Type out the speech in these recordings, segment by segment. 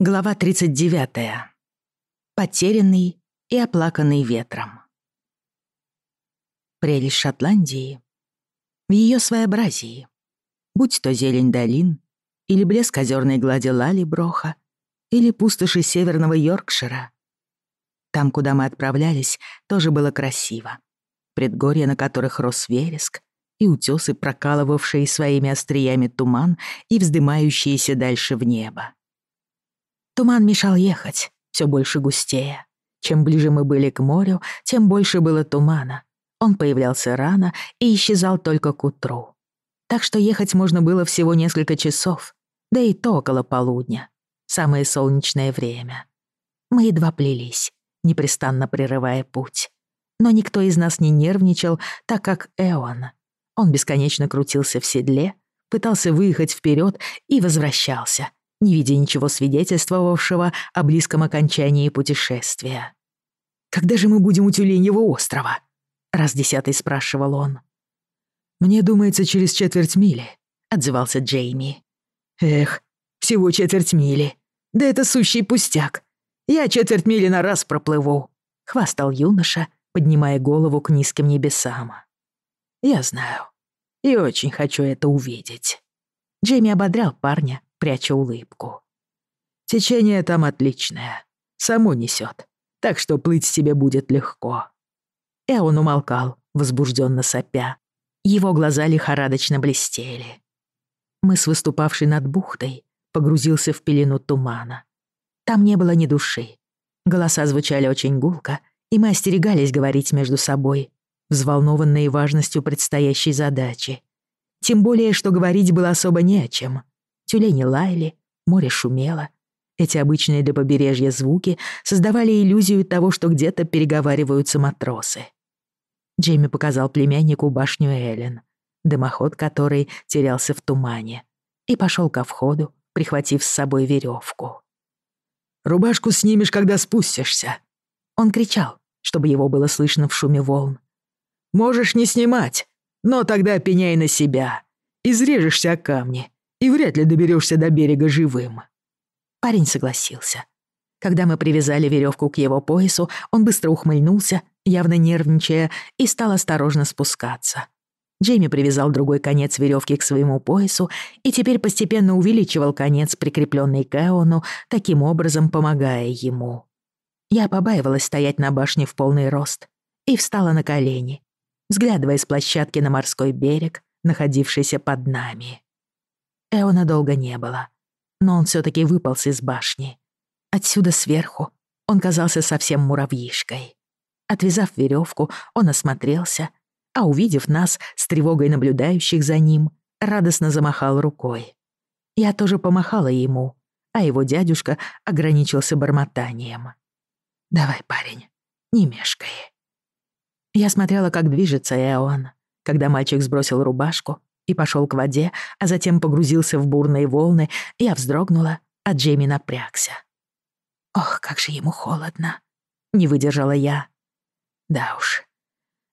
Глава 39. Потерянный и оплаканный ветром. Прелесть Шотландии в ее своеобразии, будь то зелень долин, или блеск озерной глади Лалиброха, или пустоши северного Йоркшира. Там, куда мы отправлялись, тоже было красиво. Предгорья, на которых рос вереск, и утёсы, прокалывавшие своими остриями туман и вздымающиеся дальше в небо. Туман мешал ехать, все больше густее. Чем ближе мы были к морю, тем больше было тумана. Он появлялся рано и исчезал только к утру. Так что ехать можно было всего несколько часов, да и то около полудня. Самое солнечное время. Мы едва плелись, непрестанно прерывая путь. Но никто из нас не нервничал, так как Эон. Он бесконечно крутился в седле, пытался выехать вперед и возвращался, не видя ничего свидетельствовавшего о близком окончании путешествия. «Когда же мы будем у Тюленьего острова?» — раз десятый спрашивал он. «Мне думается, через четверть мили», — отзывался Джейми. «Эх, всего четверть мили. Да это сущий пустяк. Я четверть мили на раз проплыву», — хвастал юноша, поднимая голову к низким небесам. «Я знаю. И очень хочу это увидеть». Джейми ободрял парня, пряча улыбку. «Течение там отличное. Само несет. Так что плыть тебе будет легко». Эон умолкал, возбужденно сопя. Его глаза лихорадочно блестели. Мыс, выступавший над бухтой, погрузился в пелену тумана. Там не было ни души. Голоса звучали очень гулко, и мы остерегались говорить между собой, взволнованные важностью предстоящей задачи. Тем более, что говорить было особо не о чем. Тюлени лаяли, море шумело. Эти обычные для побережья звуки создавали иллюзию того, что где-то переговариваются матросы. Джейми показал племяннику башню Эллен, дымоход которой терялся в тумане, и пошел ко входу, прихватив с собой веревку. «Рубашку снимешь, когда спустишься!» Он кричал, чтобы его было слышно в шуме волн. «Можешь не снимать, но тогда пеняй на себя. Изрежешься о камни и вряд ли доберешься до берега живым». Парень согласился. Когда мы привязали веревку к его поясу, он быстро ухмыльнулся, явно нервничая, и стал осторожно спускаться. Джейми привязал другой конец веревки к своему поясу и теперь постепенно увеличивал конец, прикрепленный к Эону, таким образом помогая ему. Я побаивалась стоять на башне в полный рост и встала на колени, взглядывая с площадки на морской берег, находившийся под нами. Эона долго не было, но он все-таки выполз из башни. Отсюда сверху он казался совсем муравьишкой. Отвязав веревку, он осмотрелся, а увидев нас с тревогой наблюдающих за ним, радостно замахал рукой. Я тоже помахала ему, а его дядюшка ограничился бормотанием. «Давай, парень, не мешкай». Я смотрела, как движется Эон. Когда мальчик сбросил рубашку, и пошел к воде, а затем погрузился в бурные волны, я вздрогнула, а Джейми напрягся. Ох, как же ему холодно. Не выдержала я. Да уж.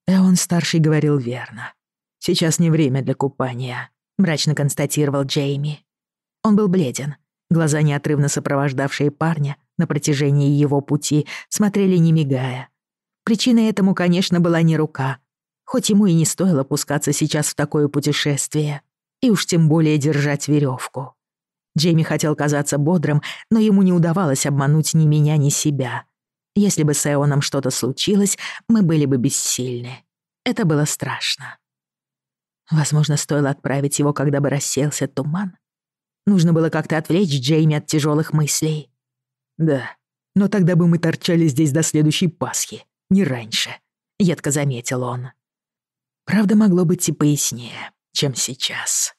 Эон старший говорил верно. Сейчас не время для купания, мрачно констатировал Джейми. Он был бледен. Глаза, неотрывно сопровождавшие парня на протяжении его пути, смотрели не мигая. Причиной этому, конечно, была не рука, хоть ему и не стоило пускаться сейчас в такое путешествие, и уж тем более держать веревку. Джейми хотел казаться бодрым, но ему не удавалось обмануть ни меня, ни себя. Если бы с Эоном что-то случилось, мы были бы бессильны. Это было страшно. Возможно, стоило отправить его, когда бы рассеялся туман. Нужно было как-то отвлечь Джейми от тяжелых мыслей. «Да, но тогда бы мы торчали здесь до следующей Пасхи, не раньше», — едко заметил он. Правда, могло быть и пояснее, чем сейчас.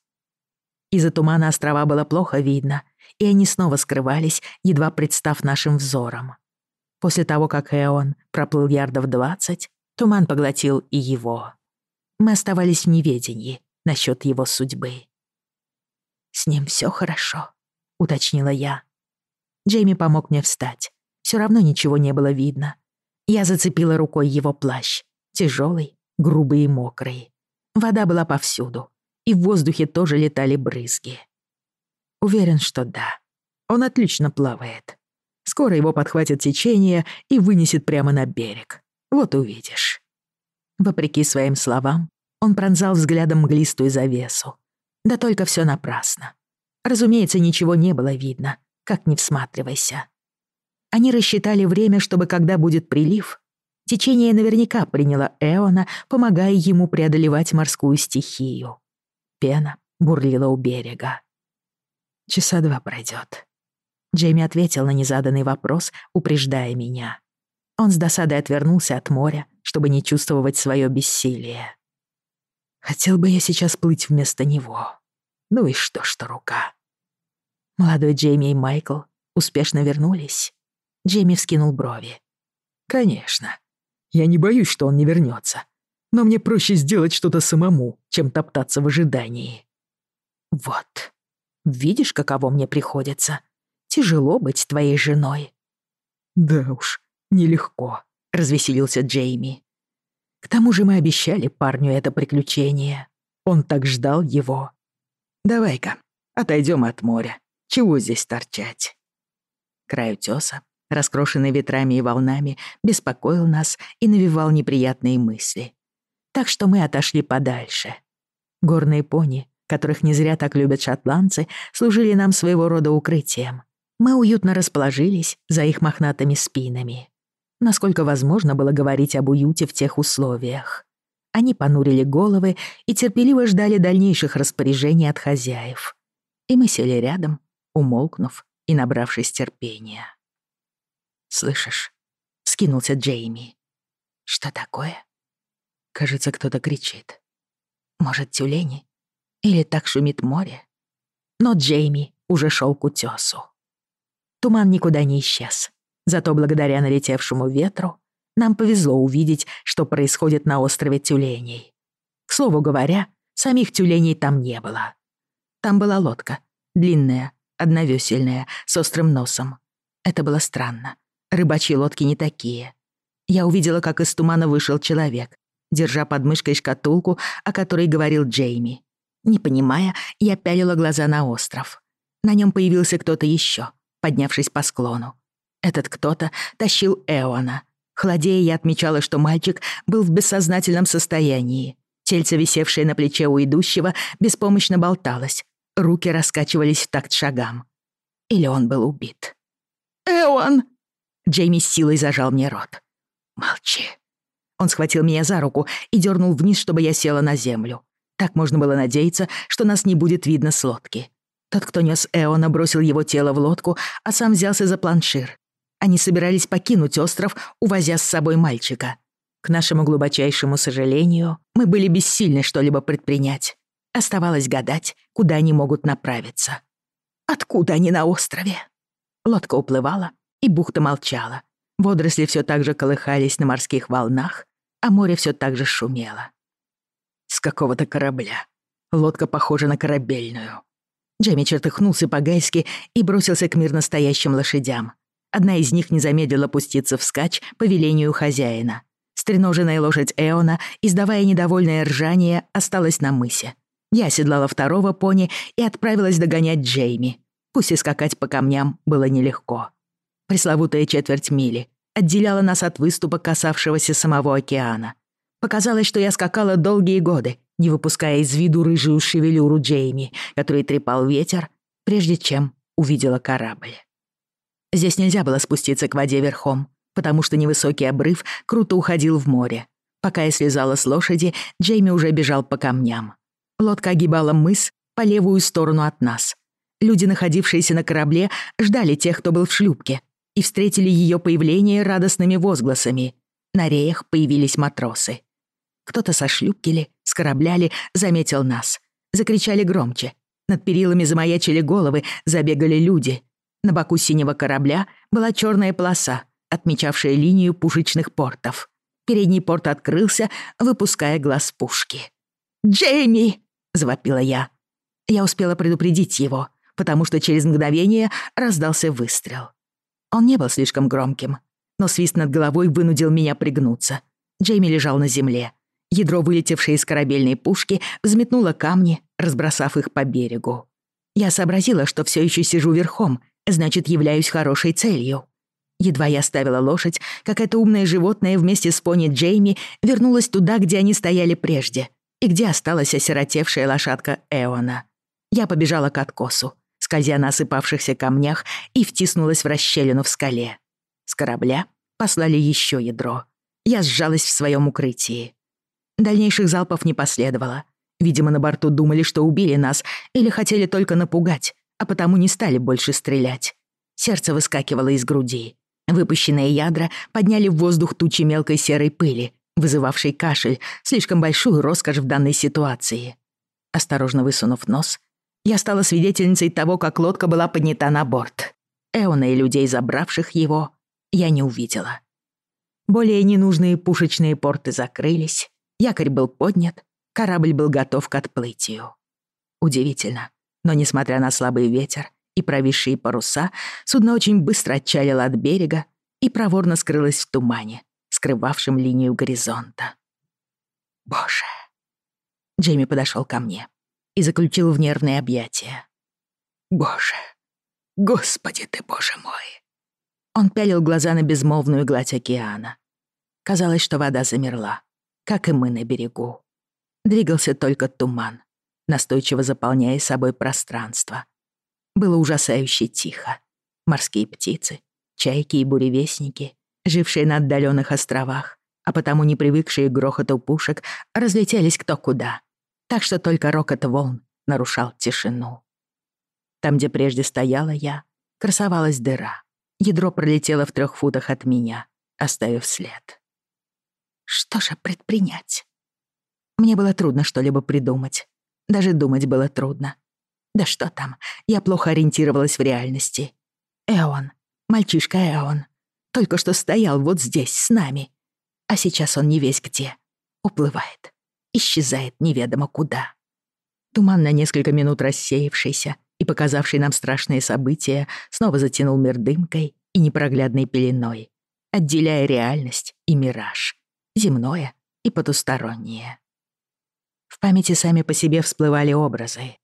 Из-за тумана острова было плохо видно, и они снова скрывались, едва представ нашим взором. После того, как Эон проплыл ярдов двадцать, туман поглотил и его. Мы оставались в неведении насчет его судьбы. «С ним все хорошо», — уточнила я. Джейми помог мне встать. Все равно ничего не было видно. Я зацепила рукой его плащ, тяжелый грубый и мокрый. Вода была повсюду, и в воздухе тоже летали брызги. Уверен, что да. Он отлично плавает. Скоро его подхватит течение и вынесет прямо на берег. Вот увидишь. Вопреки своим словам, он пронзал взглядом мглистую завесу. Да только все напрасно. Разумеется, ничего не было видно, как не всматривайся. Они рассчитали время, чтобы, когда будет прилив, Течение наверняка приняло Эона, помогая ему преодолевать морскую стихию. Пена бурлила у берега. «Часа два пройдет. Джейми ответил на незаданный вопрос, упреждая меня. Он с досадой отвернулся от моря, чтобы не чувствовать свое бессилие. Хотел бы я сейчас плыть вместо него. Ну и что, что рука. Молодой Джейми и Майкл успешно вернулись. Джейми вскинул брови. «Конечно. Я не боюсь, что он не вернется. Но мне проще сделать что-то самому, чем топтаться в ожидании. Вот. Видишь, каково мне приходится? Тяжело быть твоей женой. Да уж, нелегко, развеселился Джейми. К тому же мы обещали парню это приключение. Он так ждал его. Давай-ка, отойдем от моря. Чего здесь торчать? Край утёса раскрошенный ветрами и волнами, беспокоил нас и навевал неприятные мысли. Так что мы отошли подальше. Горные пони, которых не зря так любят шотландцы, служили нам своего рода укрытием. Мы уютно расположились за их мохнатыми спинами. Насколько возможно было говорить об уюте в тех условиях. Они понурили головы и терпеливо ждали дальнейших распоряжений от хозяев. И мы сели рядом, умолкнув и набравшись терпения слышишь?» — скинулся Джейми. «Что такое?» Кажется, кто-то кричит. «Может, тюлени? Или так шумит море?» Но Джейми уже шел к утесу. Туман никуда не исчез. Зато благодаря налетевшему ветру нам повезло увидеть, что происходит на острове тюленей. К слову говоря, самих тюленей там не было. Там была лодка, длинная, одновесельная, с острым носом. Это было странно. Рыбачьи лодки не такие. Я увидела, как из тумана вышел человек, держа под мышкой шкатулку, о которой говорил Джейми. Не понимая, я пялила глаза на остров. На нем появился кто-то еще, поднявшись по склону. Этот кто-то тащил Эона. Холодея я отмечала, что мальчик был в бессознательном состоянии. Тельце, висевшее на плече у идущего, беспомощно болталось. Руки раскачивались в такт шагам. Или он был убит. «Эон!» Джейми силой зажал мне рот. «Молчи». Он схватил меня за руку и дернул вниз, чтобы я села на землю. Так можно было надеяться, что нас не будет видно с лодки. Тот, кто нес Эона, бросил его тело в лодку, а сам взялся за планшир. Они собирались покинуть остров, увозя с собой мальчика. К нашему глубочайшему сожалению, мы были бессильны что-либо предпринять. Оставалось гадать, куда они могут направиться. Откуда они на острове? Лодка уплывала, и бухта молчала. Водоросли все так же колыхались на морских волнах, а море все так же шумело. С какого-то корабля. Лодка похожа на корабельную. Джейми чертыхнулся по-гайски и бросился к мирно стоящим лошадям. Одна из них не замедлила пуститься вскачь по велению хозяина. Стреноженная лошадь Эона, издавая недовольное ржание, осталась на мысе. Я оседлала второго пони и отправилась догонять Джейми. Пусть и скакать по камням было нелегко. Пресловутая четверть мили отделяла нас от выступа, касавшегося самого океана. Показалось, что я скакала долгие годы, не выпуская из виду рыжую шевелюру Джейми, который трепал ветер, прежде чем увидела корабль. Здесь нельзя было спуститься к воде верхом, потому что невысокий обрыв круто уходил в море. Пока я слезала с лошади, Джейми уже бежал по камням. Лодка огибала мыс по левую сторону от нас. Люди, находившиеся на корабле, ждали тех, кто был в шлюпке, и встретили ее появление радостными возгласами. На реях появились матросы. Кто-то со шлюпкили, с корабляли заметил нас. Закричали громче. Над перилами замаячили головы, забегали люди. На боку синего корабля была черная полоса, отмечавшая линию пушечных портов. Передний порт открылся, выпуская глаз пушки. «Джейми!» — завопила я. Я успела предупредить его, потому что через мгновение раздался выстрел. Он не был слишком громким, но свист над головой вынудил меня пригнуться. Джейми лежал на земле. Ядро, вылетевшее из корабельной пушки, взметнуло камни, разбросав их по берегу. Я сообразила, что все еще сижу верхом, значит, являюсь хорошей целью. Едва я ставила лошадь, как это умное животное вместе с пони Джейми вернулось туда, где они стояли прежде, и где осталась осиротевшая лошадка Эона. Я побежала к откосу скользя на осыпавшихся камнях, и втиснулась в расщелину в скале. С корабля послали еще ядро. Я сжалась в своем укрытии. Дальнейших залпов не последовало. Видимо, на борту думали, что убили нас, или хотели только напугать, а потому не стали больше стрелять. Сердце выскакивало из груди. Выпущенные ядра подняли в воздух тучи мелкой серой пыли, вызывавшей кашель, слишком большую роскошь в данной ситуации. Осторожно высунув нос, я стала свидетельницей того, как лодка была поднята на борт. Эона и людей, забравших его, я не увидела. Более ненужные пушечные порты закрылись, якорь был поднят, корабль был готов к отплытию. Удивительно, но несмотря на слабый ветер и провисшие паруса, судно очень быстро отчалило от берега и проворно скрылось в тумане, скрывавшем линию горизонта. «Боже!» Джейми подошел ко мне и заключил в нервные объятия. «Боже! Господи ты, боже мой!» Он пялил глаза на безмолвную гладь океана. Казалось, что вода замерла, как и мы на берегу. Двигался только туман, настойчиво заполняя собой пространство. Было ужасающе тихо. Морские птицы, чайки и буревестники, жившие на отдаленных островах, а потому не привыкшие к грохоту пушек, разлетелись кто куда, так что только рокот волн нарушал тишину. Там, где прежде стояла я, красовалась дыра. Ядро пролетело в трех футах от меня, оставив след. Что же предпринять? Мне было трудно что-либо придумать. Даже думать было трудно. Да что там, я плохо ориентировалась в реальности. Эон, мальчишка Эон, только что стоял вот здесь, с нами. А сейчас он не весь где. Уплывает исчезает неведомо куда. Туман, на несколько минут рассеявшийся и показавший нам страшные события, снова затянул мир дымкой и непроглядной пеленой, отделяя реальность и мираж, земное и потустороннее. В памяти сами по себе всплывали образы.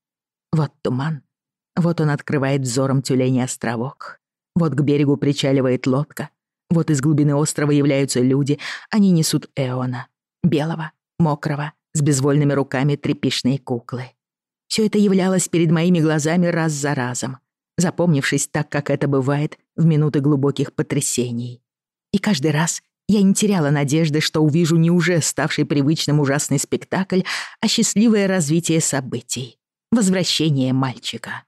Вот туман, вот он открывает взором тюленей островок, вот к берегу причаливает лодка, вот из глубины острова являются люди, они несут Эона, белого, мокрого с безвольными руками тряпичные куклы. Все это являлось перед моими глазами раз за разом, запомнившись так, как это бывает в минуты глубоких потрясений. И каждый раз я не теряла надежды, что увижу не уже ставший привычным ужасный спектакль, а счастливое развитие событий, возвращение мальчика.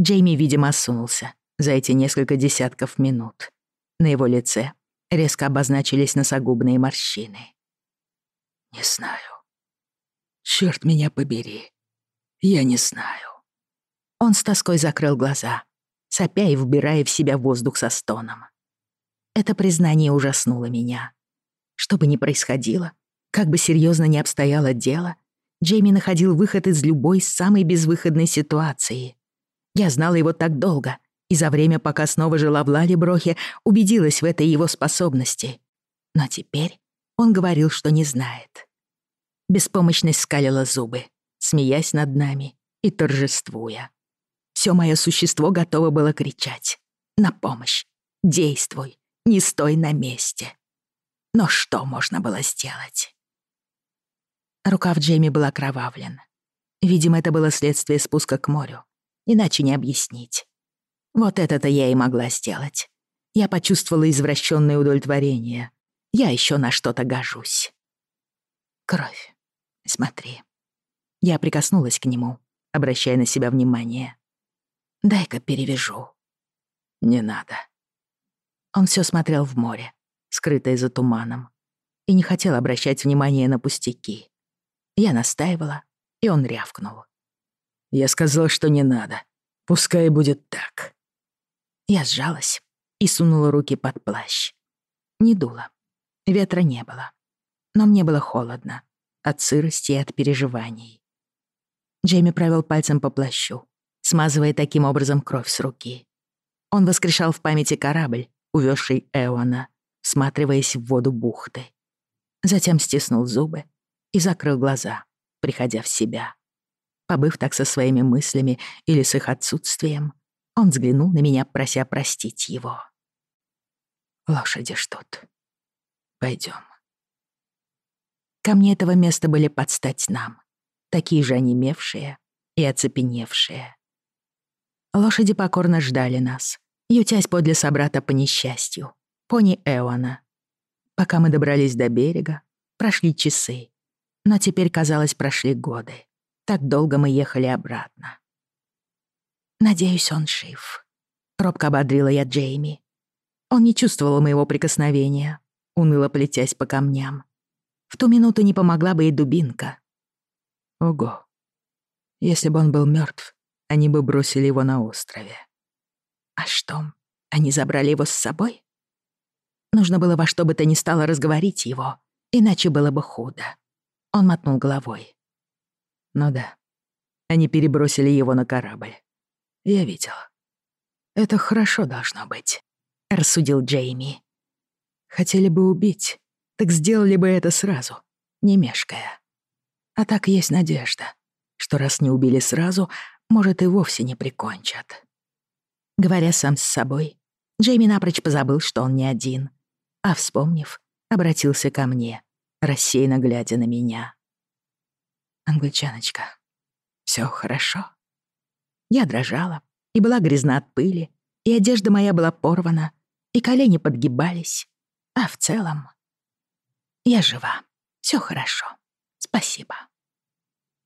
Джейми, видимо, осунулся за эти несколько десятков минут. На его лице резко обозначились носогубные морщины. Не знаю. Черт меня побери. Я не знаю. Он с тоской закрыл глаза, сопя и вбирая в себя воздух со стоном. Это признание ужаснуло меня. Что бы ни происходило, как бы серьезно ни обстояло дело, Джейми находил выход из любой самой безвыходной ситуации. Я знала его так долго, и за время, пока снова жила в Лалеброхе, убедилась в этой его способности. Но теперь он говорил, что не знает беспомощность скалила зубы, смеясь над нами и торжествуя. Всё моё существо готово было кричать. «На помощь! Действуй! Не стой на месте!» Но что можно было сделать? Рукав Джейми был окровавлен. Видимо, это было следствие спуска к морю. Иначе не объяснить. Вот это-то я и могла сделать. Я почувствовала извращенное удовлетворение. Я еще на что-то гожусь. Кровь. Смотри. Я прикоснулась к нему, обращая на себя внимание. Дай-ка перевяжу. Не надо. Он все смотрел в море, скрытое за туманом, и не хотел обращать внимание на пустяки. Я настаивала, и он рявкнул. Я сказал, что не надо. Пускай будет так. Я сжалась и сунула руки под плащ. Не дуло. Ветра не было. Но мне было холодно от сырости и от переживаний. Джейми провел пальцем по плащу, смазывая таким образом кровь с руки. Он воскрешал в памяти корабль, увезший Эона, всматриваясь в воду бухты. Затем стиснул зубы и закрыл глаза, приходя в себя. Побыв так со своими мыслями или с их отсутствием, он взглянул на меня, прося простить его. «Лошади ждут. Пойдем. Камни этого места были под стать нам. Такие же онемевшие и оцепеневшие. Лошади покорно ждали нас, ютясь подле собрата по несчастью, пони Эона. Пока мы добрались до берега, прошли часы. Но теперь, казалось, прошли годы. Так долго мы ехали обратно. «Надеюсь, он жив», — робко ободрила я Джейми. Он не чувствовал моего прикосновения, уныло плетясь по камням. В ту минуту не помогла бы и дубинка. Ого. Если бы он был мертв, они бы бросили его на острове. А что, они забрали его с собой? Нужно было во что бы то ни стало разговорить его, иначе было бы худо. Он мотнул головой. Ну да, они перебросили его на корабль. Я видел. Это хорошо должно быть, рассудил Джейми. Хотели бы убить, так сделали бы это сразу, не мешкая. А так есть надежда, что раз не убили сразу, может, и вовсе не прикончат. Говоря сам с собой, Джейми напрочь позабыл, что он не один, а, вспомнив, обратился ко мне, рассеянно глядя на меня. «Англичаночка, все хорошо?» Я дрожала и была грязна от пыли, и одежда моя была порвана, и колени подгибались, а в целом я жива. Все хорошо. Спасибо.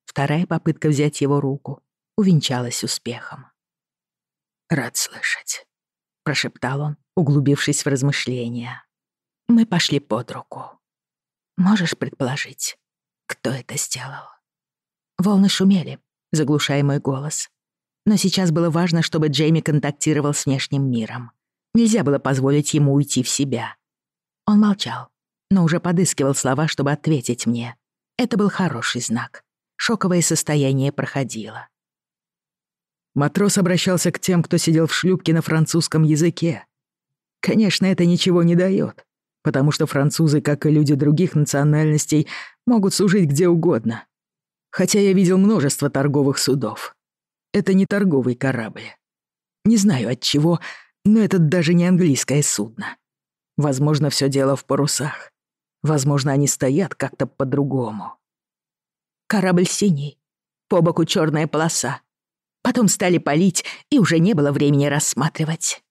Вторая попытка взять его руку увенчалась успехом. «Рад слышать», — прошептал он, углубившись в размышления. «Мы пошли под руку. Можешь предположить, кто это сделал?» Волны шумели, заглушая мой голос. Но сейчас было важно, чтобы Джейми контактировал с внешним миром. Нельзя было позволить ему уйти в себя. Он молчал, но уже подыскивал слова, чтобы ответить мне. Это был хороший знак. Шоковое состояние проходило. Матрос обращался к тем, кто сидел в шлюпке на французском языке. Конечно, это ничего не дает, потому что французы, как и люди других национальностей, могут служить где угодно. Хотя я видел множество торговых судов. Это не торговый корабль. Не знаю от чего, но это даже не английское судно. Возможно, все дело в парусах. Возможно, они стоят как-то по-другому. Корабль синий, по боку черная полоса. Потом стали палить, и уже не было времени рассматривать.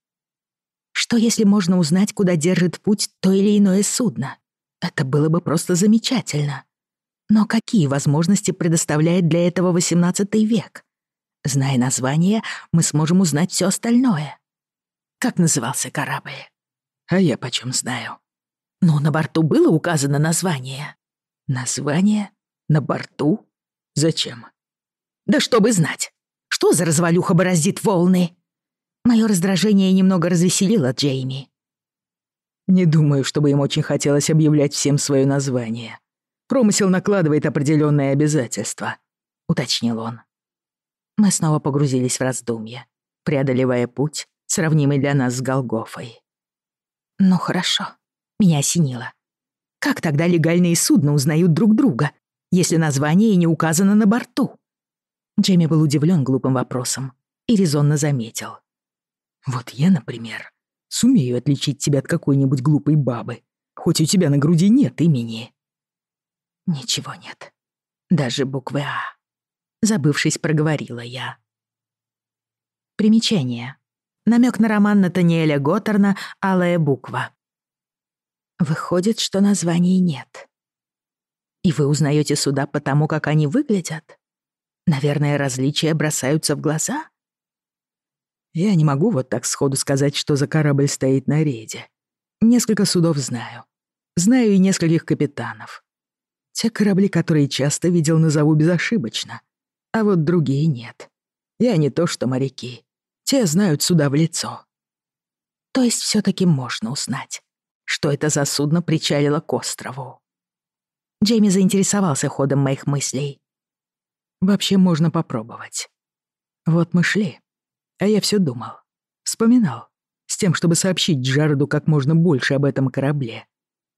Что если можно узнать, куда держит путь то или иное судно? Это было бы просто замечательно. Но какие возможности предоставляет для этого XVIII век? Зная название, мы сможем узнать все остальное. Как назывался корабль? А я почем знаю. Но на борту было указано название. Название? На борту? Зачем? Да чтобы знать. Что за развалюха бороздит волны? Мое раздражение немного развеселило Джейми. Не думаю, чтобы им очень хотелось объявлять всем свое название. Промысел накладывает определенные обязательства, уточнил он. Мы снова погрузились в раздумья, преодолевая путь, сравнимый для нас с Голгофой. Ну хорошо. Меня осенило. Как тогда легальные судна узнают друг друга, если название не указано на борту? Джейми был удивлен глупым вопросом и резонно заметил. «Вот я, например, сумею отличить тебя от какой-нибудь глупой бабы, хоть у тебя на груди нет имени». «Ничего нет. Даже буквы «А». Забывшись, проговорила я. Примечание. Намек на роман Натаниэля Готтерна «Алая буква». Выходит, что названий нет. И вы узнаете суда по тому, как они выглядят? Наверное, различия бросаются в глаза? Я не могу вот так сходу сказать, что за корабль стоит на рейде. Несколько судов знаю. Знаю и нескольких капитанов. Те корабли, которые часто видел, назову безошибочно. А вот другие нет. Я не то что моряки. Те знают суда в лицо. То есть все таки можно узнать что это за судно причалило к острову. Джейми заинтересовался ходом моих мыслей. Вообще можно попробовать. Вот мы шли, а я все думал, вспоминал, с тем, чтобы сообщить Джареду как можно больше об этом корабле.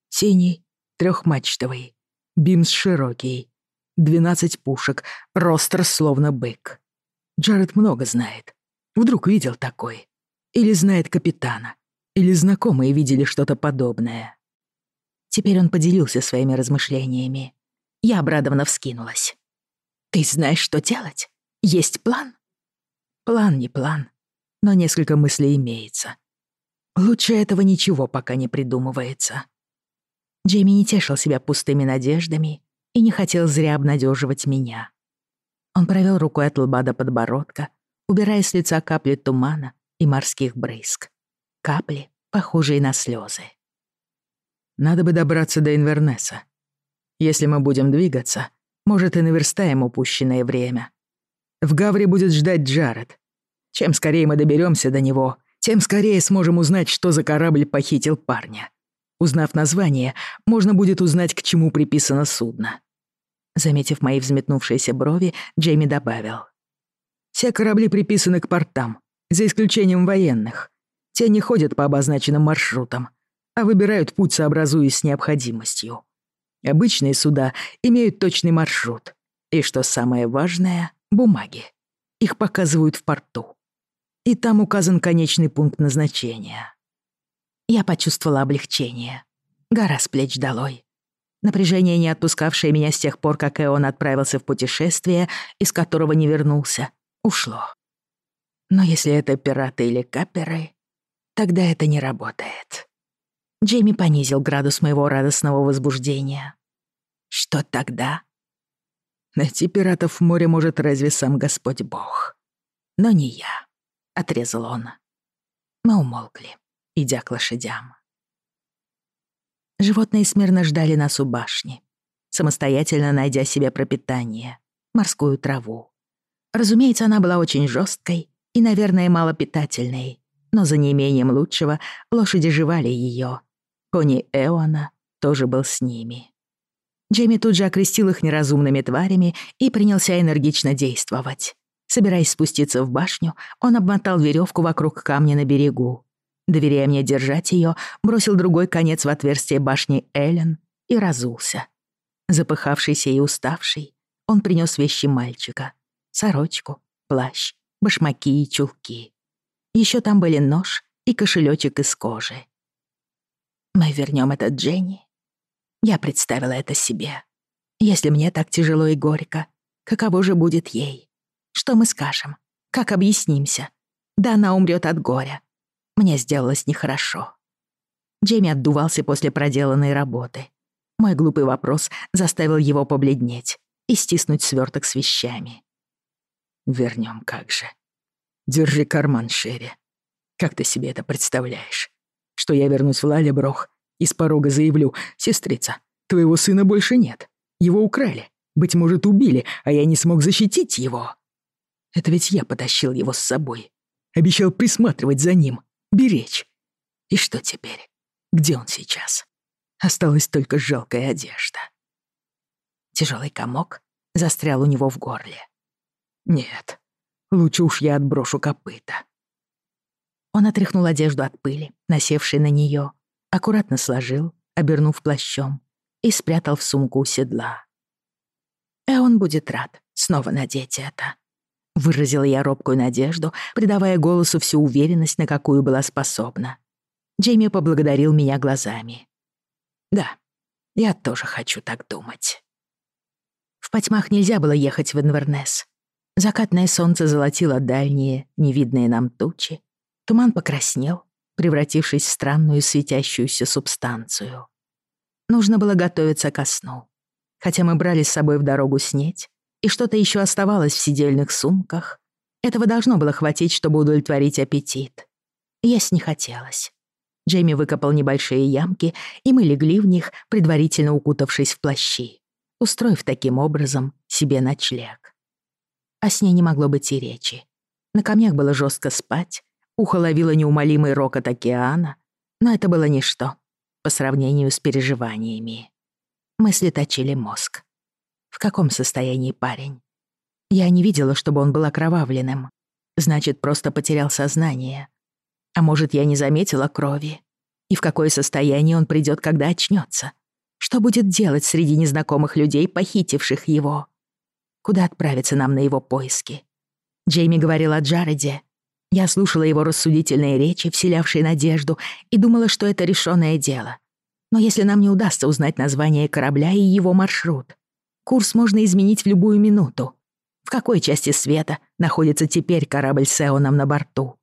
Синий, трехмачтовый, бимс широкий, 12 пушек, ростер словно бык. Джаред много знает. Вдруг видел такой. Или знает капитана, или знакомые видели что-то подобное?» Теперь он поделился своими размышлениями. Я обрадованно вскинулась. «Ты знаешь, что делать? Есть план?» «План не план, но несколько мыслей имеется. Лучше этого ничего пока не придумывается». Джейми не тешил себя пустыми надеждами и не хотел зря обнадеживать меня. Он провел рукой от лба до подбородка, убирая с лица капли тумана и морских брызг капли, похожие на слезы. Надо бы добраться до Инвернеса. Если мы будем двигаться, может, и наверстаем упущенное время. В Гавре будет ждать Джаред. Чем скорее мы доберемся до него, тем скорее сможем узнать, что за корабль похитил парня. Узнав название, можно будет узнать, к чему приписано судно. Заметив мои взметнувшиеся брови, Джейми добавил. «Все корабли приписаны к портам, за исключением военных. Те не ходят по обозначенным маршрутам, а выбирают путь, сообразуясь с необходимостью. Обычные суда имеют точный маршрут. И что самое важное — бумаги. Их показывают в порту. И там указан конечный пункт назначения. Я почувствовала облегчение. Гора с плеч долой. Напряжение, не отпускавшее меня с тех пор, как Эон отправился в путешествие, из которого не вернулся, ушло. Но если это пираты или каперы, тогда это не работает. Джейми понизил градус моего радостного возбуждения. Что тогда? Найти пиратов в море может разве сам Господь Бог. Но не я, — отрезал он. Мы умолкли, идя к лошадям. Животные смирно ждали нас у башни, самостоятельно найдя себе пропитание, морскую траву. Разумеется, она была очень жесткой и, наверное, малопитательной, но за неимением лучшего лошади жевали ее. Кони Эона тоже был с ними. Джейми тут же окрестил их неразумными тварями и принялся энергично действовать. Собираясь спуститься в башню, он обмотал веревку вокруг камня на берегу. Доверяя мне держать ее, бросил другой конец в отверстие башни Эллен и разулся. Запыхавшийся и уставший, он принес вещи мальчика. Сорочку, плащ, башмаки и чулки. Еще там были нож и кошелечек из кожи. Мы вернем это Дженни. Я представила это себе. Если мне так тяжело и горько, каково же будет ей? Что мы скажем? Как объяснимся? Да она умрет от горя. Мне сделалось нехорошо. Джейми отдувался после проделанной работы. Мой глупый вопрос заставил его побледнеть и стиснуть сверток с вещами. Вернем как же», Держи карман шире. Как ты себе это представляешь? Что я вернусь в Лалеброх и с порога заявлю, сестрица, твоего сына больше нет. Его украли, быть может, убили, а я не смог защитить его. Это ведь я потащил его с собой. Обещал присматривать за ним, беречь. И что теперь? Где он сейчас? Осталась только жалкая одежда. Тяжелый комок застрял у него в горле. Нет, Лучше уж я отброшу копыта. Он отряхнул одежду от пыли, насевшей на нее, аккуратно сложил, обернув плащом, и спрятал в сумку у седла. «Э, он будет рад снова надеть это», — выразила я робкую надежду, придавая голосу всю уверенность, на какую была способна. Джейми поблагодарил меня глазами. «Да, я тоже хочу так думать». В потьмах нельзя было ехать в Инвернес, Закатное солнце золотило дальние, невидные нам тучи. Туман покраснел, превратившись в странную светящуюся субстанцию. Нужно было готовиться ко сну. Хотя мы брали с собой в дорогу снеть, и что-то еще оставалось в сидельных сумках, этого должно было хватить, чтобы удовлетворить аппетит. Есть не хотелось. Джейми выкопал небольшие ямки, и мы легли в них, предварительно укутавшись в плащи, устроив таким образом себе ночлег. А с ней не могло быть и речи. На камнях было жестко спать, ухо ловило неумолимый рокот океана, но это было ничто по сравнению с переживаниями. Мысли точили мозг. В каком состоянии парень? Я не видела, чтобы он был окровавленным. Значит, просто потерял сознание. А может, я не заметила крови? И в какое состояние он придет, когда очнется? Что будет делать среди незнакомых людей, похитивших его? куда отправиться нам на его поиски. Джейми говорил о Джареде. Я слушала его рассудительные речи, вселявшие надежду, и думала, что это решенное дело. Но если нам не удастся узнать название корабля и его маршрут, курс можно изменить в любую минуту. В какой части света находится теперь корабль с Эоном на борту?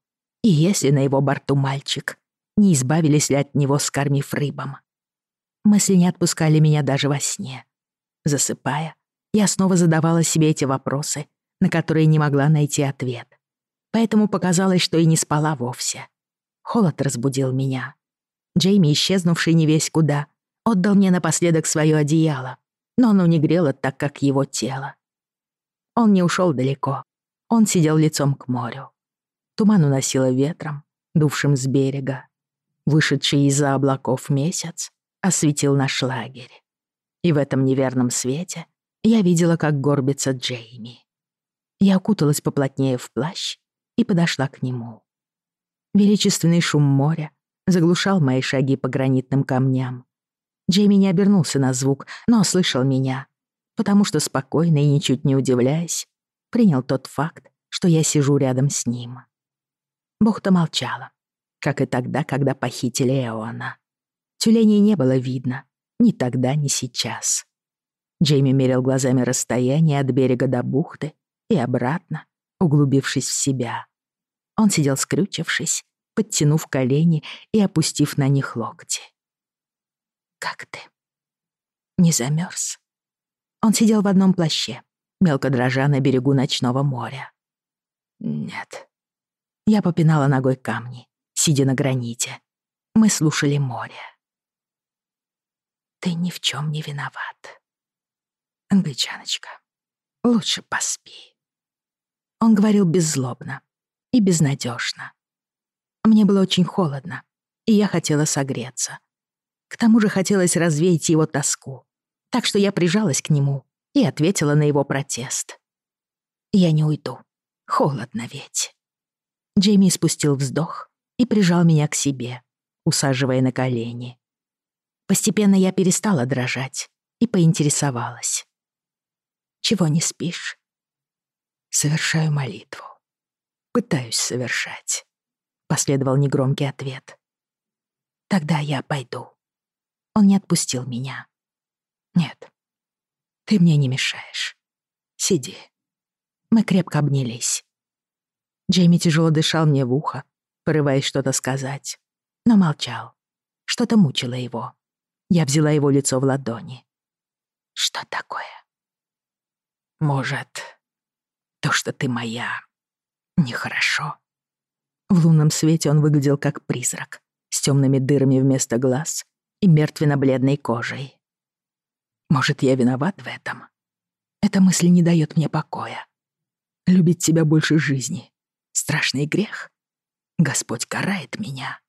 И если на его борту мальчик? Не избавились ли от него, с скормив рыбам? Мысли не отпускали меня даже во сне. Засыпая, я снова задавала себе эти вопросы, на которые не могла найти ответ. Поэтому показалось, что и не спала вовсе. Холод разбудил меня. Джейми, исчезнувший не весь куда, отдал мне напоследок свое одеяло, но оно не грело так, как его тело. Он не ушел далеко. Он сидел лицом к морю. Туман уносило ветром, дувшим с берега. Вышедший из-за облаков месяц осветил наш лагерь. И в этом неверном свете — я видела, как горбится Джейми. Я окуталась поплотнее в плащ и подошла к нему. Величественный шум моря заглушал мои шаги по гранитным камням. Джейми не обернулся на звук, но слышал меня, потому что спокойно и ничуть не удивляясь, принял тот факт, что я сижу рядом с ним. Бухта молчала, как и тогда, когда похитили Эона. Тюленей не было видно ни тогда, ни сейчас. Джейми мерил глазами расстояние от берега до бухты и обратно, углубившись в себя. Он сидел скрючившись, подтянув колени и опустив на них локти. «Как ты? Не замерз? Он сидел в одном плаще, мелко дрожа на берегу ночного моря. «Нет». Я попинала ногой камни, сидя на граните. Мы слушали море. «Ты ни в чем не виноват», англичаночка, лучше поспи». Он говорил беззлобно и безнадежно. Мне было очень холодно, и я хотела согреться. К тому же хотелось развеять его тоску, так что я прижалась к нему и ответила на его протест. «Я не уйду. Холодно ведь». Джейми спустил вздох и прижал меня к себе, усаживая на колени. Постепенно я перестала дрожать и поинтересовалась. Чего не спишь? Совершаю молитву. Пытаюсь совершать. Последовал негромкий ответ. Тогда я пойду. Он не отпустил меня. Нет, ты мне не мешаешь. Сиди. Мы крепко обнялись. Джейми тяжело дышал мне в ухо, порываясь что-то сказать, но молчал. Что-то мучило его. Я взяла его лицо в ладони. Что такое? Может, то, что ты моя, нехорошо. В лунном свете он выглядел как призрак, с темными дырами вместо глаз и мертвенно-бледной кожей. Может, я виноват в этом? Эта мысль не дает мне покоя. Любить тебя больше жизни — страшный грех. Господь карает меня.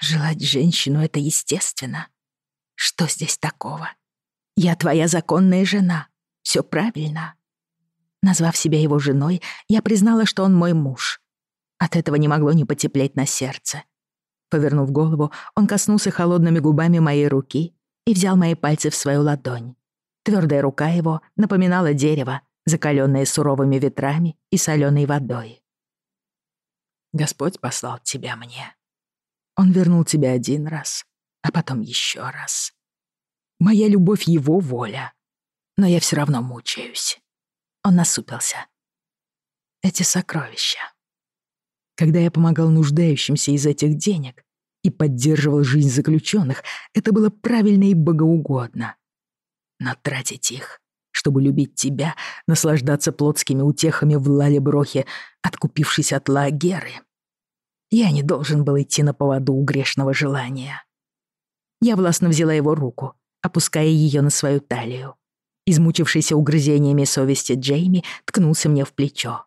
Желать женщину — это естественно. Что здесь такого? Я твоя законная жена все правильно. Назвав себя его женой, я признала, что он мой муж. От этого не могло не потеплеть на сердце. Повернув голову, он коснулся холодными губами моей руки и взял мои пальцы в свою ладонь. Твердая рука его напоминала дерево, закаленное суровыми ветрами и соленой водой. «Господь послал тебя мне. Он вернул тебя один раз, а потом еще раз. Моя любовь — его воля но я все равно мучаюсь. Он насупился. Эти сокровища. Когда я помогал нуждающимся из этих денег и поддерживал жизнь заключенных, это было правильно и богоугодно. Но тратить их, чтобы любить тебя, наслаждаться плотскими утехами в Лалеброхе, откупившись от Лагеры, я не должен был идти на поводу у грешного желания. Я властно взяла его руку, опуская ее на свою талию. Измучившийся угрызениями совести Джейми ткнулся мне в плечо.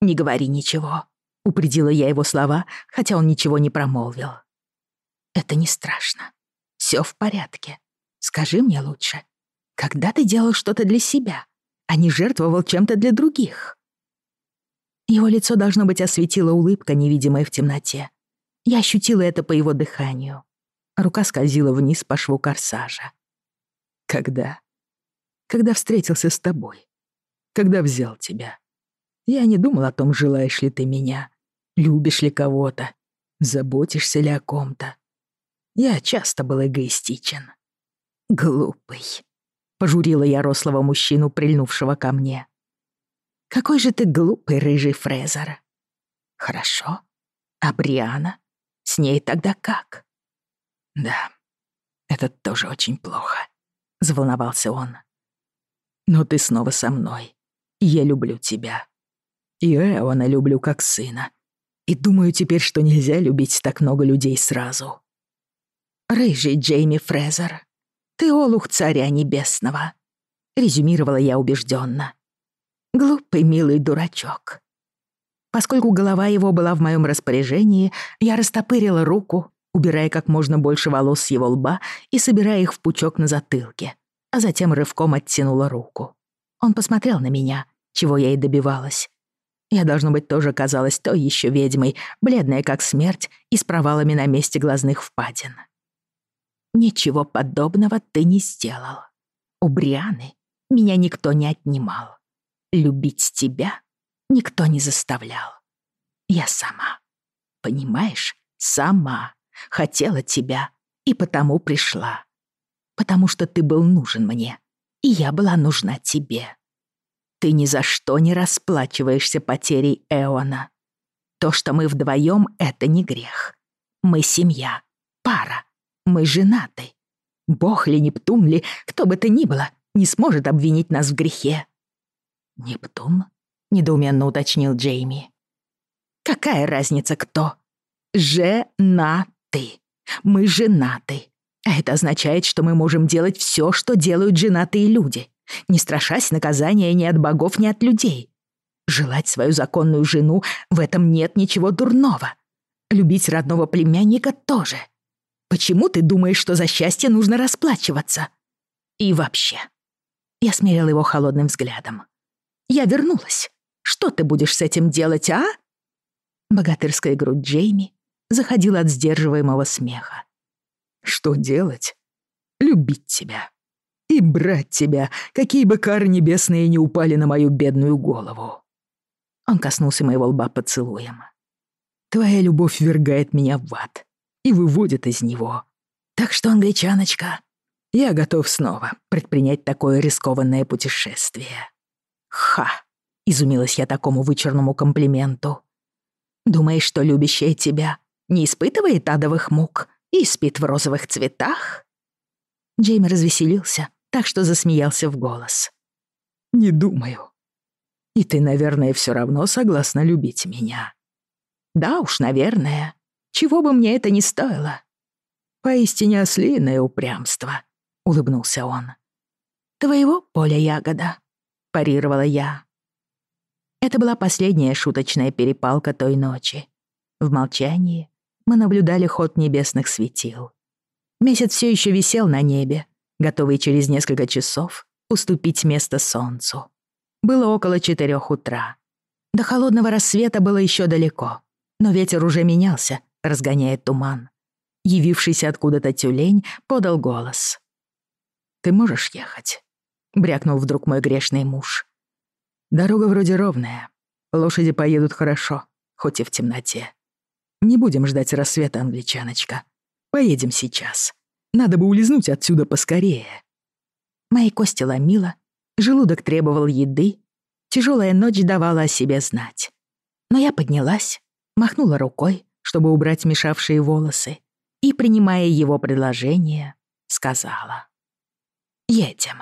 «Не говори ничего», — упредила я его слова, хотя он ничего не промолвил. «Это не страшно. Все в порядке. Скажи мне лучше, когда ты делал что-то для себя, а не жертвовал чем-то для других?» Его лицо, должно быть, осветила улыбка, невидимая в темноте. Я ощутила это по его дыханию. Рука скользила вниз по шву корсажа. «Когда?» когда встретился с тобой, когда взял тебя. Я не думал о том, желаешь ли ты меня, любишь ли кого-то, заботишься ли о ком-то. Я часто был эгоистичен. Глупый. Пожурила я рослого мужчину, прильнувшего ко мне. Какой же ты глупый, рыжий Фрезер. Хорошо. А Бриана? С ней тогда как? Да, это тоже очень плохо. Заволновался он. Но ты снова со мной. Я люблю тебя. И Эона люблю как сына. И думаю теперь, что нельзя любить так много людей сразу. Рыжий Джейми Фрезер, ты олух царя небесного. Резюмировала я убежденно. Глупый, милый дурачок. Поскольку голова его была в моем распоряжении, я растопырила руку, убирая как можно больше волос с его лба и собирая их в пучок на затылке, а затем рывком оттянула руку. Он посмотрел на меня, чего я и добивалась. Я, должно быть, тоже казалась той еще ведьмой, бледная как смерть и с провалами на месте глазных впадин. «Ничего подобного ты не сделал. У Брианы меня никто не отнимал. Любить тебя никто не заставлял. Я сама. Понимаешь, сама хотела тебя и потому пришла потому что ты был нужен мне, и я была нужна тебе. Ты ни за что не расплачиваешься потерей Эона. То, что мы вдвоем, это не грех. Мы семья, пара, мы женаты. Бог ли, Нептун ли, кто бы ты ни было, не сможет обвинить нас в грехе. «Нептун?» — недоуменно уточнил Джейми. «Какая разница, кто? Женаты. Мы женаты. А это означает, что мы можем делать все, что делают женатые люди, не страшась наказания ни от богов, ни от людей. Желать свою законную жену — в этом нет ничего дурного. Любить родного племянника тоже. Почему ты думаешь, что за счастье нужно расплачиваться? И вообще. Я смерила его холодным взглядом. Я вернулась. Что ты будешь с этим делать, а? Богатырская грудь Джейми заходила от сдерживаемого смеха. Что делать? Любить тебя. И брать тебя, какие бы кары небесные не упали на мою бедную голову. Он коснулся моего лба поцелуем. Твоя любовь ввергает меня в ад и выводит из него. Так что, англичаночка, я готов снова предпринять такое рискованное путешествие. Ха! Изумилась я такому вычурному комплименту. Думаешь, что любящая тебя не испытывает адовых мук? и спит в розовых цветах?» Джейми развеселился, так что засмеялся в голос. «Не думаю. И ты, наверное, все равно согласна любить меня». «Да уж, наверное. Чего бы мне это ни стоило?» «Поистине ослиное упрямство», — улыбнулся он. «Твоего поля ягода», — парировала я. Это была последняя шуточная перепалка той ночи. В молчании мы наблюдали ход небесных светил. Месяц все еще висел на небе, готовый через несколько часов уступить место солнцу. Было около четырех утра. До холодного рассвета было еще далеко, но ветер уже менялся, разгоняя туман. Явившийся откуда-то тюлень подал голос. «Ты можешь ехать?» — брякнул вдруг мой грешный муж. «Дорога вроде ровная. Лошади поедут хорошо, хоть и в темноте. Не будем ждать рассвета, англичаночка. Поедем сейчас. Надо бы улизнуть отсюда поскорее. Мои кости ломило, желудок требовал еды, тяжелая ночь давала о себе знать. Но я поднялась, махнула рукой, чтобы убрать мешавшие волосы, и, принимая его предложение, сказала. «Едем».